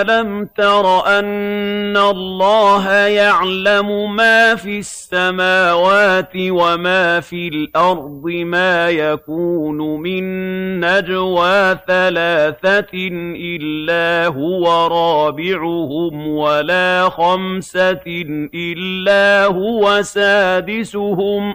أَلَمْ تَرَ أَنَّ اللَّهَ يَعْلَمُ مَا فِي السَّمَاوَاتِ وَمَا فِي الْأَرْضِ مَا يَكُونُ مِن نَّجْوَىٰ ثَلَاثَةٍ إِلَّا هُوَ رَابِعُهُمْ وَلَا خَمْسَةٍ إِلَّا هُوَ سَادِسُهُمْ